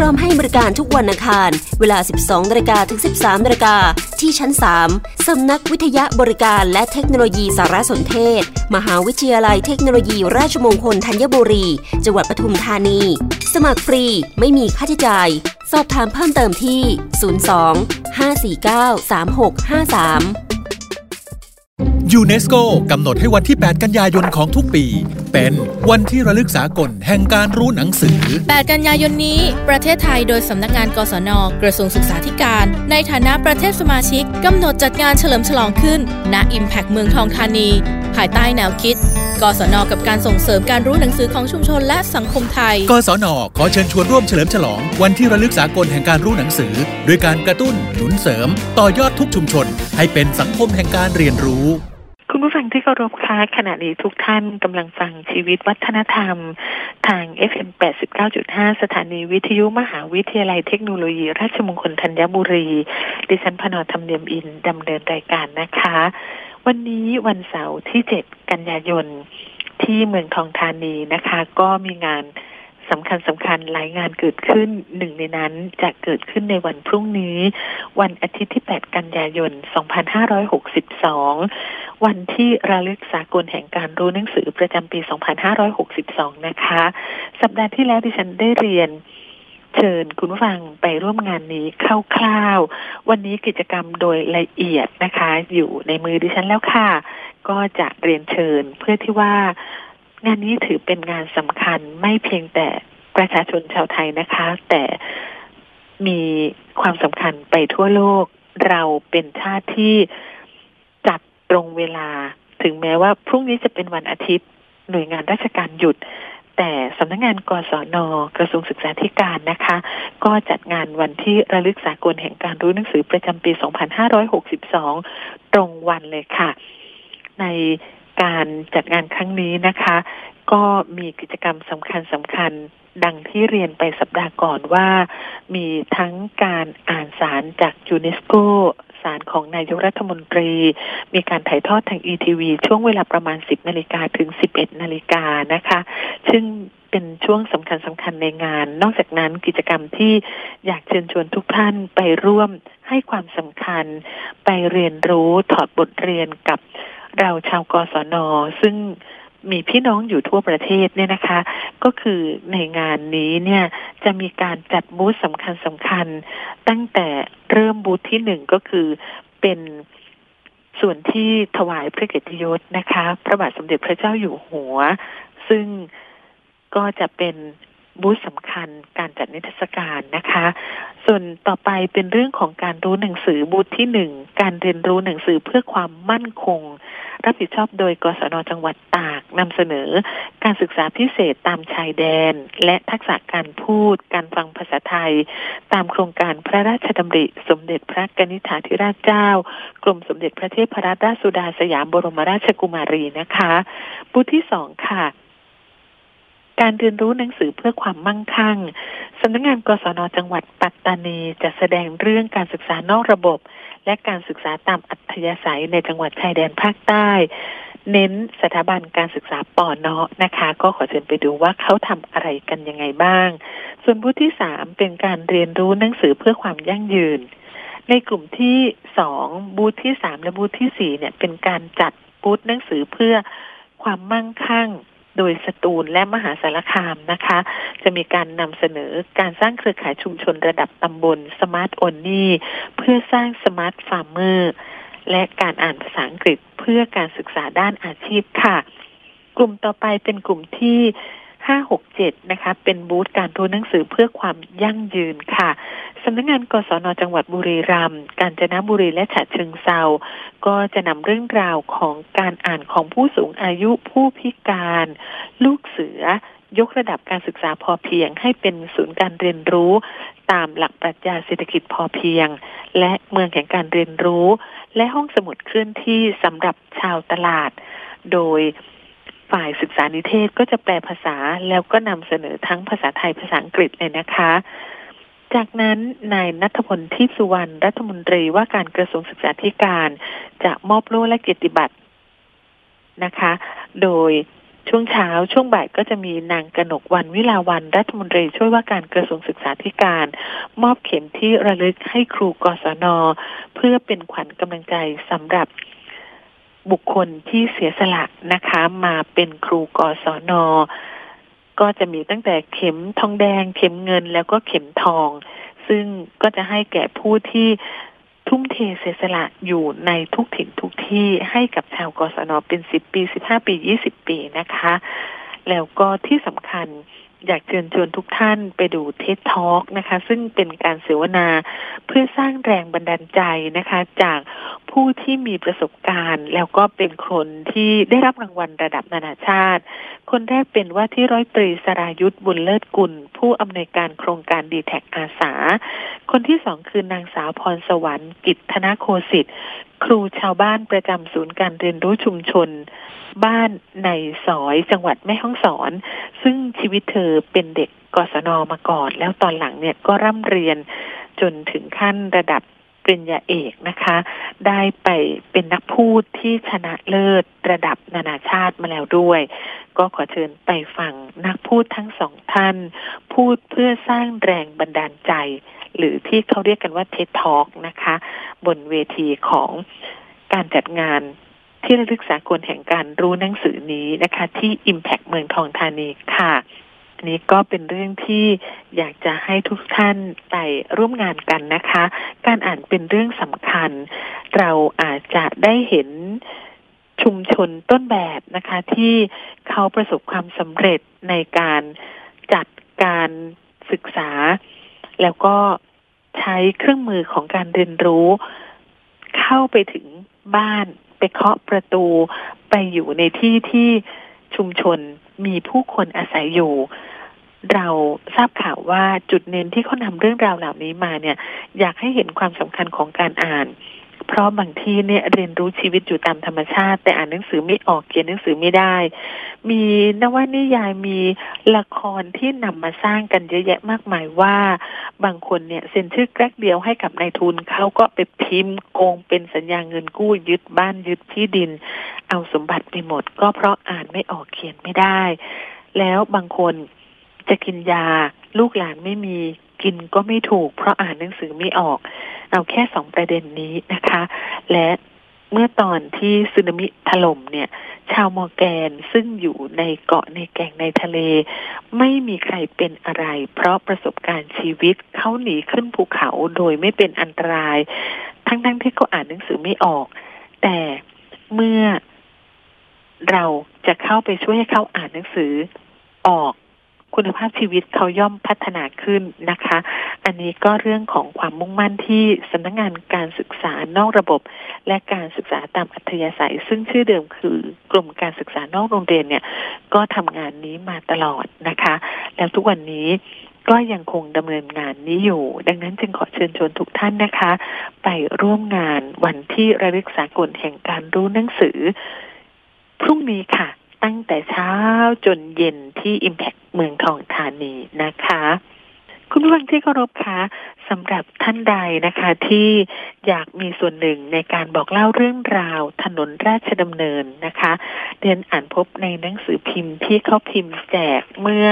พร้อมให้บริการทุกวันอังคาร เวลา 12นาฬิกาถึง 13นาฬิกาที่ชั้น 3 สำนักวิทยาบริการและเทคโนโลยีสารสนเทศ มหาวิทยาลัยเทคโนโลยี ราชมงคลธัญบุรี จังหวัดปทุมธานี สมัครฟรีไม่มีค่าใช้จ่าย สอบถามเพิ่มเติมที่ 02 549 3653ยูเนสโกกำหนดให้วันที่ 8 กันยายนของทุกปี เป็น วันที่ระลึกสากลแห่งการรู้หนังสือ 8 กันยายนนี้ ประเทศไทยโดยสำนักงานกศน กระทรวงศึกษาธิการ ในฐานะประเทศสมาชิกกำหนดจัดงานเฉลิมฉลองขึ้นณ Impact เมืองทองธานี ภายใต้แนวคิด กศน กับการส่งเสริมการรู้หนังสือของชุมชนและสังคมไทย กศน ขอเชิญชวนร่วมเฉลิมฉลอง วันที่ระลึกสากลแห่งการรู้หนังสือ โดยการกระตุ้น หนุนเสริม ต่อยอดทุกชุมชน ให้เป็นสังคมแห่งการเรียนรู้ คุณผู้ฟังที่เคารพคะขณะนี้ทุกท่านกำลังฟังชีวิตวัฒนธรรม ทาง FM 89.5 สถานีวิทยุมหาวิทยาลัยเทคโนโลยี ราชมงคลธัญบุรี ดิฉันพนธรรมเนียมอินดำเนินรายการนะคะ วันนี้วันเสาร์ที่ 7 กันยายน ที่เมืองทองธานีนะคะ ก็มีงาน สำคัญสำคัญหลายงานเกิดขึ้นหนึ่งในนั้นจะเกิดขึ้นในวันพรุ่งนี้ วันอาทิตย์ที่ 8 กันยายน 2562 วันที่ระลึกสากลแห่งการรู้หนังสือประจำปี 2562 นะคะ สัปดาห์ที่แล้วดิฉันได้เรียนเชิญคุณฟังไปร่วมงานนี้คร่าวๆ วันนี้กิจกรรมโดยละเอียดนะคะ อยู่ในมือดิฉันแล้วค่ะ ก็จะเรียนเชิญเพื่อที่ว่า งานนี้ถือเป็นงานสำคัญไม่เพียงแต่ประชาชนชาวไทยนะคะ แต่มีความสำคัญไปทั่วโลก เราเป็นชาติที่จัดตรงเวลา ถึงแม้ว่าพรุ่งนี้จะเป็นวันอาทิตย์ หน่วยงานราชการหยุด แต่สำนักงานกศนกระทรวงศึกษาธิการนะคะ ก็จัดงานวันที่ระลึกสากลแห่งการรู้หนังสือประจำปี 2562 ตรงวันเลยค่ะ ใน การจัดงานครั้งนี้นะคะ ก็มีกิจกรรมสำคัญสำคัญดังที่เรียนไปสัปดาห์ก่อนว่า มีทั้งการอ่านสารจากยูเนสโกสารของนายกรัฐมนตรี มีการถ่ายทอดทาง ETV ช่วงเวลาประมาณ 10 นาฬิกาถึง 11 นาฬิกานะคะ ซึ่งเป็นช่วงสำคัญสำคัญในงาน นอกจากนั้นกิจกรรมที่อยากเชิญชวนทุกท่านไปร่วมให้ความสำคัญ ไปเรียนรู้ถอดบทเรียนกับ เราชาวกศนซึ่งมีพี่น้องอยู่ทั่วประเทศเนี่ยนะคะ ก็คือในงานนี้เนี่ยจะมีการจัดบูธสำคัญสำคัญ ตั้งแต่เริ่มบูธที่หนึ่งก็คือเป็นส่วนที่ถวายพระเกียรติยศนะคะ พระบาทสมเด็จพระเจ้าอยู่หัว ซึ่งก็จะเป็น บูธสำคัญการจัดนิทรรศการนะคะ ส่วนต่อไปเป็นเรื่องของการรู้หนังสือบูธที่หนึ่งการเรียนรู้หนังสือเพื่อความมั่นคง รับผิดชอบโดยกศนจังหวัดตากนำเสนอ การศึกษาพิเศษตามชายแดน และทักษะการพูด การฟังภาษาไทย ตามโครงการพระราชดำริ สมเด็จพระกนิษฐาธิราชเจ้า กรมสมเด็จพระเทพรัตนราชสุดาสยามบรมราชกุมารีนะคะบูธที่สองค่ะ การเรียนรู้หนังสือเพื่อความมั่งคั่งสำนักงงานกศนจังหวัดปัตตานีจะแสดงเรื่องการศึกษานอกระบบ และการศึกษาตามอัธยาศัยในจังหวัดชายแดนภาคใต้ เน้นสถาบันการศึกษาปอเนาะนะคะ ก็ขอเชิญไปดูว่าเขาทำอะไรกันยังไงบ้าง ส่วนบูธที่สามเป็นการเรียนรู้หนังสือเพื่อความยั่งยืน ในกลุ่มที่สองบูธที่สามและบูธที่สี่เนี่ยเป็นการจัดบูธหนังสือเพื่อความมั่งคั่ง โดยสตูลและมหาสารคามนะคะ จะมีการนำเสนอการสร้างเครือข่ายชุมชนระดับตำบล Smart ONIE เพื่อสร้าง Smart Farmer และการอ่านภาษาอังกฤษเพื่อการศึกษาด้านอาชีพค่ะ กลุ่มต่อไปเป็นกลุ่มที่ ห้าหกเจ็ดนะคะ เป็นบูธการรู้หนังสือเพื่อความยั่งยืนค่ะสำนักงงานกศนจังหวัดบุรีรัมย์กาญจนบุรีและฉะเชิงเซาก็จะนำเรื่องราวของการอ่านของผู้สูงอายุผู้พิการ ลูกเสือยกระดับการศึกษาพอเพียง ให้เป็นศูนย์การเรียนรู้ตามหลักปรัชญาเศรษฐกิจพอเพียง และเมืองแห่งการเรียนรู้ และห้องสมุดเคลื่อนที่สำหรับชาวตลาด โดย ฝ่ายศึกษานิเทศก็จะแปลภาษาแล้วก็นำเสนอทั้งภาษาไทยภาษาอังกฤษเลยนะคะ จากนั้นนายนัทพลทิพสุวรรณรัฐมนตรีว่าการกระทรวงศึกษาธิการ จะมอบโล่และเกียรติบัตรนะคะ โดยช่วงเช้าช่วงบ่ายก็จะมีนางกนกวันวิลาวันรัฐมนตรีช่วยว่าการกระทรวงศึกษาธิการ มอบเข็มที่ระลึกให้ครูกศน เพื่อเป็นขวัญกำลังใจสำหรับ บุคคลที่เสียสละนะคะ มาเป็นครูกศนก็จะมีตั้งแต่เข็มทองแดง เข็มเงินแล้วก็เข็มทอง ซึ่งก็จะให้แก่ผู้ที่ทุ่มเทเสียสละอยู่ในทุกถิ่นทุกที่ให้กับชาวกศนเป็นสิบปีสิบห้าปียี่สิบปีนะคะ แล้วก็ที่สำคัญ อยากเชิญชวนทุกท่านไปดูเทสทอกนะคะ ซึ่งเป็นการเสวนาเพื่อสร้างแรงบันดาลใจนะคะ จากผู้ที่มีประสบการณ์ แล้วก็เป็นคนที่ได้รับรางวัลระดับนานาชาติ คนแรกเป็นว่าที่ร้อยตรีสรายุทธบุญเลิศกุล ผู้อำนวยการโครงการดีแท็กอาสา คนที่สองคือนางสาวพรสวรรค์กิจธนาโคสิทธิ์ครูชาวบ้านประจำศูนย์การเรียนรู้ชุมชน บ้านในสอยจังหวัดแม่ฮ่องสอน ซึ่งชีวิตเธอเป็นเด็กกศนมาก่อน แล้วตอนหลังเนี่ยก็ร่ำเรียนจนถึงขั้นระดับปริญญาเอกนะคะ ได้ไปเป็นนักพูดที่ชนะเลิศระดับนานาชาติมาแล้วด้วย ก็ขอเชิญไปฟังนักพูดทั้งสองท่าน พูดเพื่อสร้างแรงบันดาลใจ หรือที่เขาเรียกกันว่าเท d ทอกนะคะ บนเวทีของการจัดงานที่ระลึกษากลแห่งการรู้หนังสือนี้นะคะ ที่ Impact เมืองทองธานีค่ะ อันนี้ก็เป็นเรื่องที่อยากจะให้ทุกท่านไปร่วมงานกันนะคะ การอ่านเป็นเรื่องสำคัญ เราอาจจะได้เห็นชุมชนต้นแบบนะคะ ที่เขาประสบความสำเร็จในการจัดการศึกษา แล้วก็ใช้เครื่องมือของการเรียนรู้ เข้าไปถึงบ้านไปเคาะประตูไปอยู่ในที่ที่ชุมชนมีผู้คนอาศัยอยู่ เราทราบข่าวว่าจุดเน้นที่เขานำเรื่องราวเหล่านี้มาเนี่ย อยากให้เห็นความสำคัญของการอ่าน เพราะบางทีเนี่ยเรียนรู้ชีวิตอยู่ตามธรรมชาติ แต่อ่านหนังสือไม่ออกเขียนหนังสือไม่ได้ มีนวนิยายมีละครที่นำมาสร้างกันเยอะแยะมากมายว่า บางคนเนี่ยเซ็นชื่อแกรกเดียวให้กับนายทุนเขาก็ไปพิมพ์โกงเป็นสัญญาเงินกู้ยึดบ้านยึดที่ดิน เอาสมบัติไปหมด ก็เพราะอ่านไม่ออกเขียนไม่ได้ แล้วบางคน จะกินยา ลูกหลานไม่มีกินก็ไม่ถูก เพราะอ่านหนังสือไม่ออก เอาแค่สองประเด็นนี้นะคะ และเมื่อตอนที่สึนามิถล่มเนี่ย ชาวมอแกนซึ่งอยู่ในเกาะในแก่งในทะเล ไม่มีใครเป็นอะไร เพราะประสบการณ์ชีวิตเขาหนีขึ้นภูเขาโดยไม่เป็นอันตราย ทั้งๆทที่เขาอ่านหนังสือไม่ออก แต่เมื่อเราจะเข้าไปช่วยให้เขาอ่านหนังสือออก คุณภาพชีวิตเขาย่อมพัฒนาขึ้นนะคะ อันนี้ก็เรื่องของความมุ่งมั่นที่สำนักงงานการศึกษานอกระบบ และการศึกษาตามอัธยาศัย ซึ่งชื่อเดิมคือกลุ่มการศึกษานอกโรงเรียนเนี่ย ก็ทำงานนี้มาตลอดนะคะ แล้วทุกวันนี้ก็ยังคงดำเนินงานนี้อยู่ ดังนั้นจึงขอเชิญชวนทุกท่านนะคะ ไปร่วมงานวันที่ระลึกสากลแห่งการรู้หนังสือ พรุ่งนี้ค่ะ ตั้งแต่เช้าจนเย็นที่ Impact เมืองทองธานีนะคะ คุณผู้ฟังที่เคารพคะสำหรับท่านใดนะคะที่อยากมีส่วนหนึ่งในการบอกเล่าเรื่องราวถนนราชดำเนินนะคะเรียนอ่านพบในหนังสือพิมพ์ที่เขาพิมพ์แจกเมื่อ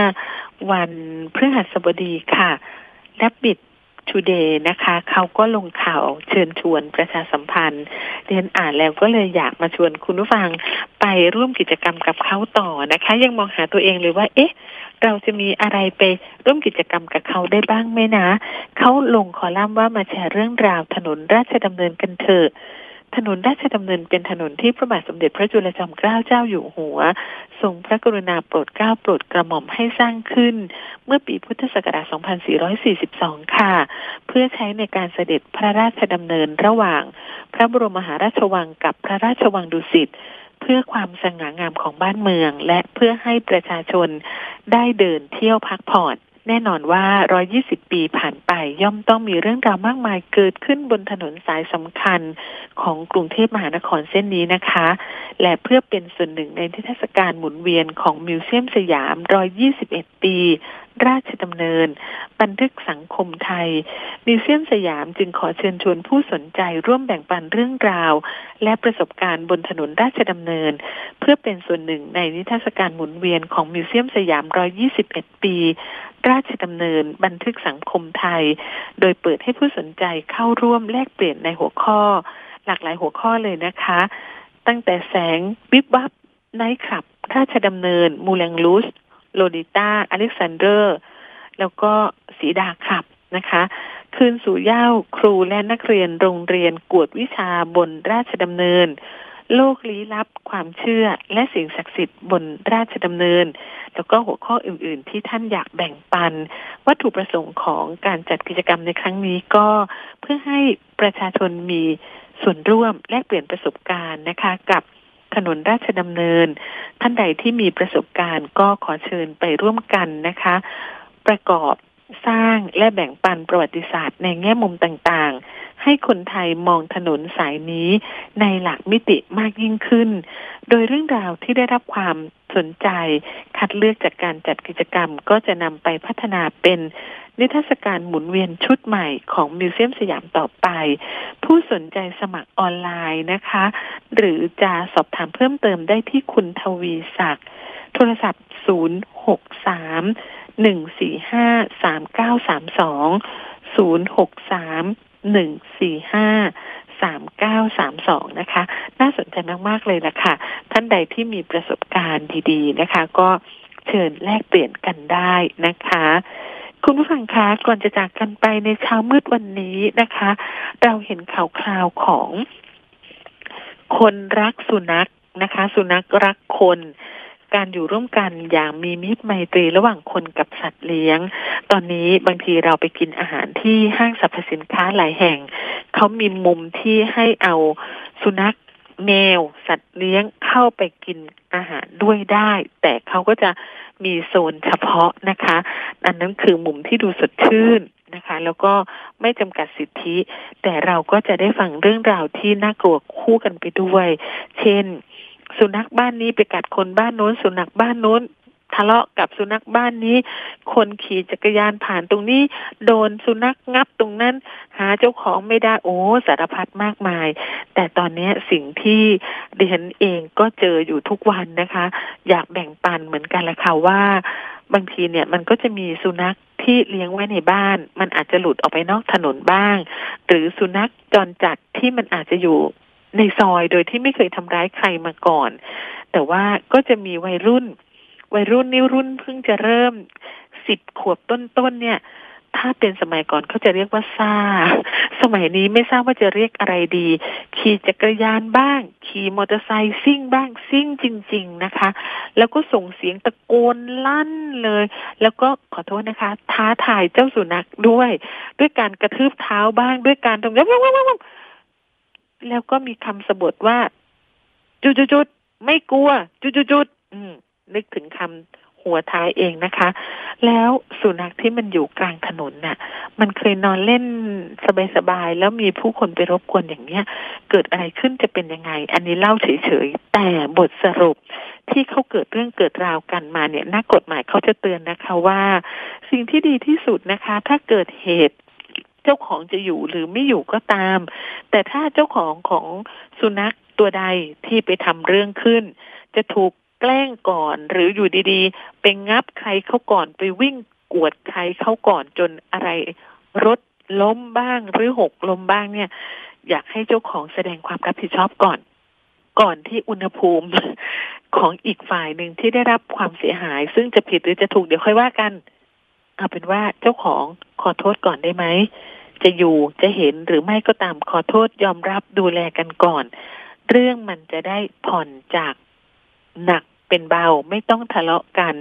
วันพฤหัสบดีค่ะและบิด ทูเดย์นะคะเขาก็ลงข่าวเชิญชวนประชาสัมพันธ์เรียนอ่านแล้วก็เลยอยากมาชวนคุณผู้ฟังไปร่วมกิจกรรมกับเขาต่อนะคะ ยังมองหาตัวเองเลยว่า เอ๊ะ เราจะมีอะไรไปร่วมกิจกรรมกับเขาได้บ้างไหมนะ เขาลงคอลัมน์ว่ามาแชร์เรื่องราวถนนราชดำเนินกันเถอะ ถนนราชดำเนินเป็นถนนที่พระบาทสมเด็จพระจุลจอมเกล้าเจ้าอยู่หัว ทรงพระกรุณาโปรดเกล้าโปรดกระหม่อมให้สร้างขึ้น เมื่อปีพุทธศักราช 2442 ค่ะ เพื่อใช้ในการเสด็จพระราชดำเนินระหว่าง พระบรมมหาราชวังกับพระราชวังดุสิตเพื่อความสง่างามของบ้านเมือง และเพื่อให้ประชาชนได้เดินเที่ยวพักผ่อน แน่นอนว่า 120 ปีผ่านไปย่อมต้องมีเรื่องราวมากมายเกิดขึ้นบนถนนสายสำคัญของกรุงเทพมหานครเส้นนี้นะคะ และเพื่อเป็นส่วนหนึ่งในเทศกาลหมุนเวียนของมิวเซียมสยาม 121 ปี ราชดำเนิน บันทึกสังคมไทย มิวเซียมสยามจึงขอเชิญชวนผู้สนใจร่วมแบ่งปันเรื่องราว และประสบการณ์บนถนนราชดำเนิน เพื่อเป็นส่วนหนึ่งในนิทรรศการหมุนเวียนของมิวเซียมสยาม 121 ปี ราชดำเนิน บันทึกสังคมไทย โดยเปิดให้ผู้สนใจเข้าร่วมแลกเปลี่ยนในหัวข้อ หลากหลายหัวข้อเลยนะคะ ตั้งแต่แสงวิบวับไนท์คลับ ราชดำเนิน Moulin Rouge Lolita อเล็กซานเดอร์ แล้วก็สีดาขับนะคะ คืนสู่เหย้าครูและนักเรียนโรงเรียนกวดวิชาบนราชดำเนิน โลกลี้ลับความเชื่อและสิ่งศักดิ์สิทธิ์บนราชดำเนิน แล้วก็หัวข้ออื่น ๆ ที่ท่านอยากแบ่งปัน วัตถุประสงค์ของการจัดกิจกรรมในครั้งนี้ก็เพื่อให้ประชาชนมีส่วนร่วมแลกเปลี่ยนประสบการณ์นะคะกับ ถนนราชดำเนิน ท่านใดที่มีประสบการณ์ก็ขอเชิญไปร่วมกันนะคะ ประกอบ สร้างและแบ่งปันประวัติศาสตร์ในแง่มุมต่างๆ ให้คนไทยมองถนนสายนี้ในหลักมิติมากยิ่งขึ้น โดยเรื่องราวที่ได้รับความสนใจคัดเลือกจากการจัดกิจกรรมก็จะนำไปพัฒนาเป็นนิทรรศการหมุนเวียนชุดใหม่ของมิวเซียมสยามต่อไป ผู้สนใจสมัครออนไลน์นะคะ หรือจะสอบถามเพิ่มเติมได้ที่คุณทวีศักดิ์โทรศัพท์ 063 หนึ่งสี่ห้าสามเก้าสามสองศูนย์หกสามหนึ่งสี่ห้าสามเก้าสามสองนะคะ น่าสนใจมาก ๆ เลยล่ะค่ะ ท่านใดที่มีประสบการณ์ดี ๆ นะคะ ก็เชิญแลกเปลี่ยนกันได้นะคะ คุณผู้ฟังคะก่อนจะจากกันไปในเช้ามืดวันนี้นะคะ เราเห็นข่าวคราวของคนรักสุนัขนะคะ สุนัขรักคน การอยู่ร่วมกันอย่างมีมิตรไมตรีระหว่างคนกับสัตว์เลี้ยง ตอนนี้บางทีเราไปกินอาหารที่ห้างสรรพสินค้าหลายแห่ง เขามีมุมที่ให้เอาสุนัขแมวสัตว์เลี้ยงเข้าไปกินอาหารด้วยได้ แต่เขาก็จะมีโซนเฉพาะนะคะ อันนั้นคือมุมที่ดูสดชื่นนะคะ แล้วก็ไม่จำกัดสิทธิ แต่เราก็จะได้ฟังเรื่องราวที่น่ากลัวคู่กันไปด้วย เช่น สุนัขบ้านนี้ไปกัดคนบ้านโน้น สุนัขบ้านโน้นทะเลาะกับสุนัขบ้านนี้ คนขี่จักรยานผ่านตรงนี้ โดนสุนัขงับตรงนั้น หาเจ้าของไม่ได้โอ้สารพัดมากมาย แต่ตอนนี้สิ่งที่ดิฉันเองก็เจออยู่ทุกวันนะคะ อยากแบ่งปันเหมือนกันละค่ะว่า บางทีเนี่ยมันก็จะมีสุนัขที่เลี้ยงไว้ในบ้าน มันอาจจะหลุดออกไปนอกถนนบ้าง หรือสุนัขจรจัดที่มันอาจจะอยู่ ในซอยโดยที่ไม่เคยทำร้ายใครมาก่อน แต่ว่าก็จะมีวัยรุ่น วัยรุ่นนี่รุ่นเพิ่งจะเริ่มสิบขวบต้นๆเนี่ย ถ้าเป็นสมัยก่อนเขาจะเรียกว่าซาสมัยนี้ไม่ทราบว่าจะเรียกอะไรดี ขี่จักรยานบ้าง ขี่มอเตอร์ไซค์ซิ่งบ้างซิ่งจริง ๆนะคะ แล้วก็ส่งเสียงตะโกนลั่นเลย แล้วก็ขอโทษนะคะ ท้าทายเจ้าสุนัขด้วย ด้วยการกระทืบเท้าบ้างด้วยการตรงนี้ แล้วก็มีคำสบทว่า จุดจุดไม่กลัวจุดจุดจุดนึกถึงคำหัวท้ายเองนะคะ แล้วสุนัขที่มันอยู่กลางถนนน่ะ มันเคยนอนเล่นสบายๆแล้วมีผู้คนไปรบกวนอย่างเนี้ย เกิดอะไรขึ้นจะเป็นยังไง อันนี้เล่าเฉยๆ แต่บทสรุปที่เขาเกิดเรื่องเกิดราวกันมาเนี่ยนักกฎหมายเขาจะเตือนนะคะว่า สิ่งที่ดีที่สุดนะคะ ถ้าเกิดเหตุ เจ้าของจะอยู่หรือไม่อยู่ก็ตาม แต่ถ้าเจ้าของของสุนัขตัวใดที่ไปทำเรื่องขึ้น จะถูกแกล้งก่อนหรืออยู่ดีๆไปงับใครเขาก่อนไปวิ่งกวดใครเขาก่อนจนอะไร รถล้มบ้างหรือหกล้มบ้างเนี่ย อยากให้เจ้าของแสดงความรับผิดชอบก่อน ก่อนที่อุณหภูมิของอีกฝ่ายหนึ่งที่ได้รับความเสียหาย ซึ่งจะผิดหรือจะถูกเดี๋ยวค่อยว่ากัน เอาเป็นว่าเจ้าของขอโทษก่อนได้ไหมจะอยู่จะเห็นหรือไม่ก็ตามขอโทษยอมรับดูแลกันก่อน เรื่องมันจะได้ผ่อนจากหนักเป็นเบาไม่ต้องทะเลาะกัน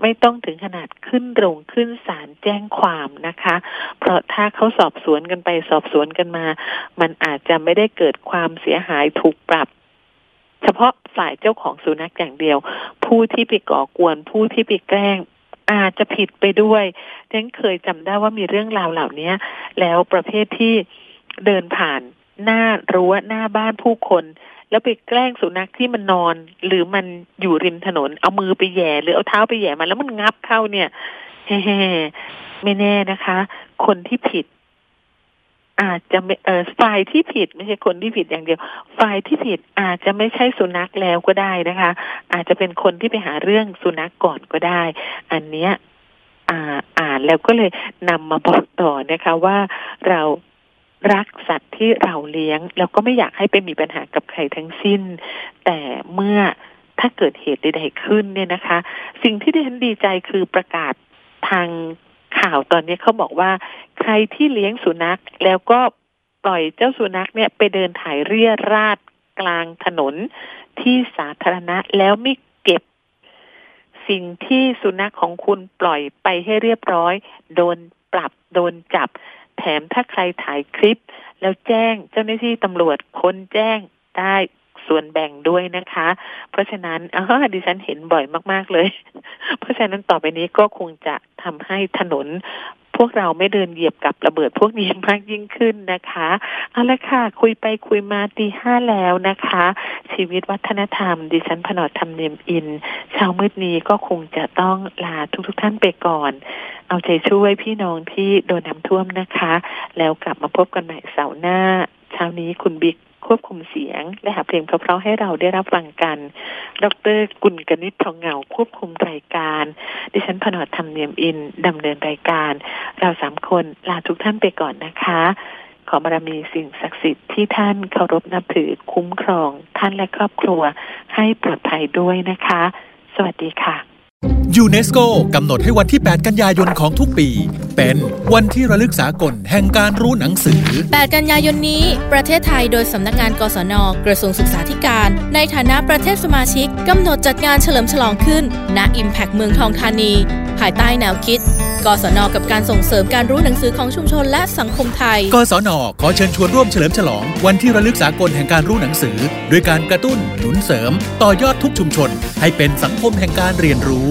ไม่ต้องถึงขนาดขึ้นโรงขึ้นศาลแจ้งความนะคะ เพราะถ้าเขาสอบสวนกันไปสอบสวนกันมา มันอาจจะไม่ได้เกิดความเสียหายถูกปรับ เฉพาะฝ่ายเจ้าของสุนัขอย่างเดียว ผู้ที่ไปก่อกวนผู้ที่ไปแกล้ง อาจจะผิดไปด้วยฉันเคยจำได้ว่ามีเรื่องราวเหล่านี้แล้วประเภทที่เดินผ่านหน้ารั้วหน้าบ้านผู้คน แล้วไปแกล้งสุนัขที่มันนอน หรือมันอยู่ริมถนน เอามือไปแย่ หรือเอาเท้าไปแย่มันแล้วมันงับเข้าเนี่ยแฮ่ๆไม่แน่นะคะ คนที่ผิด อาจจะไม่อฝ่ายที่ผิดไม่ใช่คนที่ผิดอย่างเดียว ฝ่ายที่ผิดอาจจะไม่ใช่สุนัขแล้วก็ได้นะคะ อาจจะเป็นคนที่ไปหาเรื่องสุนัขกก่อนก็ได้ อันเนี้ยอ่าอ่านแล้วก็เลยนำมาบอกต่อนะคะว่าเรารักสัตว์ที่เราเลี้ยง แล้วก็ไม่อยากให้ไปมีปัญหากับใครทั้งสิ้น แต่เมื่อถ้าเกิดเหตุใดๆขึ้นเนี่ยนะคะ สิ่งที่ดิฉันดีใจคือประกาศทาง ข่าวตอนนี้เขาบอกว่าใครที่เลี้ยงสุนัขแล้วก็ปล่อยเจ้าสุนัขเนี่ยไปเดินถ่ายเรี่ยราดกลางถนนที่สาธารณะแล้วไม่เก็บ สิ่งที่สุนัขของคุณปล่อยไปให้เรียบร้อย โดนปรับโดนจับ แถมถ้าใครถ่ายคลิป แล้วแจ้งเจ้าหน้าที่ตำรวจคนแจ้งได้ ส่วนแบ่งด้วยนะคะ เพราะฉะนั้นอ๋อดิฉันเห็นบ่อยมาก ๆเลย เพราะฉะนั้นต่อไปนี้ก็คงจะทำให้ถนนพวกเราไม่เดินเหยียบกับระเบิดพวกนี้มากยิ่งขึ้นนะคะเอาละค่ะ คุยไปคุยมาตีห้าแล้วนะคะ ชีวิตวัฒนธรรม ดิฉันผนอดธรรมเนียมอินเช้ามืดนี้ก็คงจะต้องลาทุกๆทท่านไปก่อน เอาใจช่วยพี่น้องที่โดนน้ำท่วมนะคะ แล้วกลับมาพบกันใหม่เสาร์หน้า เช้านี้คุณบิ๊ก ควบคุมเสียง และหาเพลงเพราะๆให้เราได้รับฟังกัน ดรกุลกนิษฐ์ทองเงาควบคุมรายการ ดิฉันพนอดธรรมเนียมอินดำเนินรายการ เราสามคนลาทุกท่านไปก่อนนะคะ ขอบารมีสิ่งศักดิ์สิทธิ์ที่ท่านเคารพนับถือคุ้มครอง ท่านและครอบครัวให้ปลอดภัยด้วยนะคะ สวัสดีค่ะ ยูเนสโกกำหนดให้วันที่ 8 กันยายนของทุกปี เป็นวันที่ระลึกสากลแห่งการรู้หนังสือ 8 กันยายนนี้ ประเทศไทยโดยสำนักงานกศน กระทรวงศึกษาธิการ ในฐานะประเทศสมาชิกกำหนดจัดงานเฉลิมฉลองขึ้นณ Impact เมืองทองธานี ภายใต้แนวคิดกศนกับการส่งเสริมการรู้หนังสือของชุมชนและสังคมไทย กศนขอเชิญชวนร่วมเฉลิมฉลอง วันที่ระลึกสากลแห่งการรู้หนังสือด้วยการกระตุ้นหนุนเสริม ต่อยอดทุกชุมชน ให้เป็นสังคมแห่งการเรียนรู้